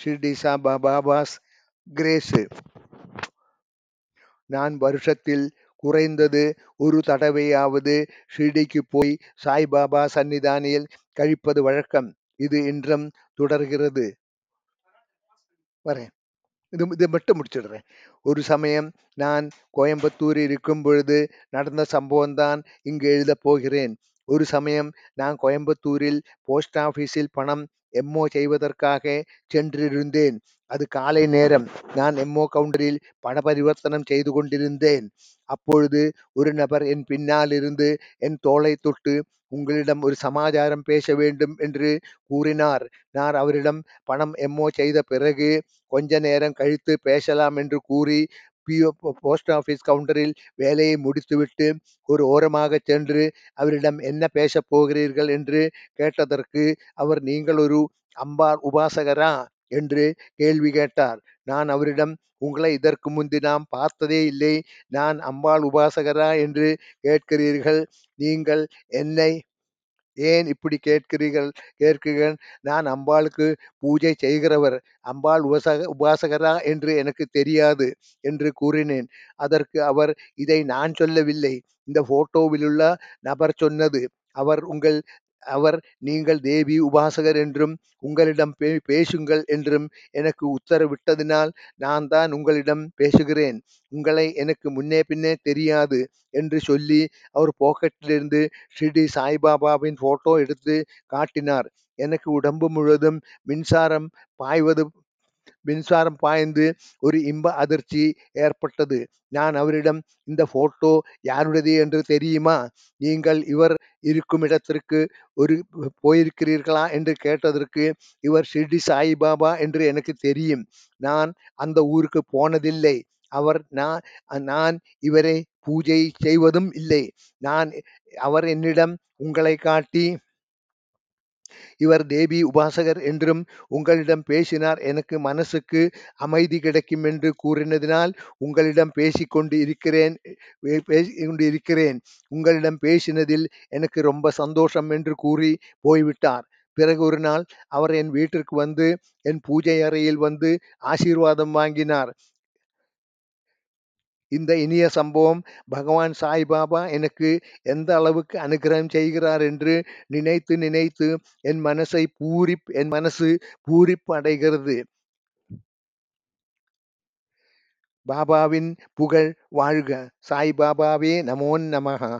ஷிர்டி சாபா பாபாஸ் கிரேஸு. நான் வருஷத்தில் குறைந்தது ஒரு தடவையாவது ஷிர்டிக்கு போய் சாய்பாபா சன்னிதானியில் கழிப்பது வழக்கம். இது இன்றும் தொடர்கிறது. வரேன். இது இதை மட்டும் முடிச்சிடுறேன். ஒரு சமயம் நான் கோயம்புத்தூர் இருக்கும் பொழுது நடந்த சம்பவம்தான் இங்கு எழுதப் போகிறேன். ஒரு சமயம் நான் கோயம்புத்தூரில் போஸ்ட் ஆஃபீஸில் பணம் எம்ஓ செய்வதற்காக சென்றிருந்தேன். அது காலை நேரம். நான் எம்ஓ கவுண்டரில் பண பரிவர்த்தனம் செய்து கொண்டிருந்தேன். அப்பொழுது ஒரு நபர் என் பின்னால் இருந்து என் தோளை தொட்டு உங்களிடம் ஒரு சமாச்சாரம் பேச வேண்டும் என்று கூறினார். நான் அவரிடம் பணம் எம்ஓ செய்த பிறகு கொஞ்ச நேரம் கழித்து பேசலாம் என்று கூறி பிஓ போஸ்ட் ஆபீஸ் கவுண்டரில் வேலையை முடித்துவிட்டு ஒரு ஓரமாக சென்று அவரிடம் என்ன பேசப் போகிறீர்கள்? என்று கேட்டதற்கு அவர் நீங்கள் ஒரு அம்பாள் உபாசகரா? என்று கேள்வி கேட்டார். நான் அவரிடம் உங்களை இதற்கு முந்தி நாம் பார்த்ததே இல்லை. நான் அம்பாள் உபாசகரா? என்று கேட்கிறீர்கள். நீங்கள் என்னை ஏன் இப்படி கேட்கிறீர்கள்? கேட்கிறீர்கள். நான் அம்பாளுக்கு பூஜை செய்கிறவர். அம்பாள் உபசக உபாசகரா என்று எனக்கு தெரியாது என்று கூறினேன். அதற்கு அவர் இதை நான் சொல்லவில்லை. இந்த போட்டோவிலுள்ள நபர் சொன்னது. அவர் உங்கள் அவர் நீங்கள் தேவி உபாசகர் என்றும் உங்களிடம் பே பேசுங்கள் என்றும் எனக்கு உத்தரவிட்டதினால் நான் தான் உங்களிடம் பேசுகிறேன். உங்களை எனக்கு முன்னே பின்னே தெரியாது என்று சொல்லி அவர் பாக்கெட்டிலிருந்து ஷிர்டி சாய்பாபாவின் போட்டோ எடுத்து காட்டினார். எனக்கு உடம்பு முழுவதும் மின்சாரம் பாய்வது மின்சாரம் பாய்ந்து ஒரு இன்ப அதிர்ச்சி ஏற்பட்டது. நான் அவரிடம் இந்த போட்டோ யாருடையது என்று தெரியுமா? நீங்கள் இவர் இருக்கும் இடத்திற்கு ஒரு போயிருக்கிறீர்களா என்று கேட்டதற்கு இவர் ஷிர்டி சாய்பாபா என்று எனக்கு தெரியும். நான் அந்த ஊருக்கு போனதில்லை. அவர் நான் நான் இவரை பூஜை செய்வதும் இல்லை. நான் அவர் என்னிடம் உங்களை காட்டி இவர் தேவி உபாசகர் என்றும் உங்களிடம் பேசினார். எனக்கு மனசுக்கு அமைதி கிடைக்கும் என்று கூறினதினால் உங்களிடம் பேசிக்கொண்டு இருக்கிறேன் பேசிக்கொண்டு இருக்கிறேன். உங்களிடம் பேசினதில் எனக்கு ரொம்ப சந்தோஷம் என்று கூறி போய்விட்டார். பிறகு ஒரு நாள் அவர் என் வீட்டிற்கு வந்து என் பூஜை அறையில் வந்து ஆசீர்வாதம் வாங்கினார். இந்த இனிய சம்பவம் பகவான் சாய்பாபா எனக்கு எந்த அளவுக்கு அனுகிரகம் செய்கிறார் என்று நினைத்து நினைத்து என் மனசை பூரி என் மனசு பூரிப்பு அடைகிறது பாபாவின் புகழ் வாழ்க. சாய்பாபாவே நமோன் நமகா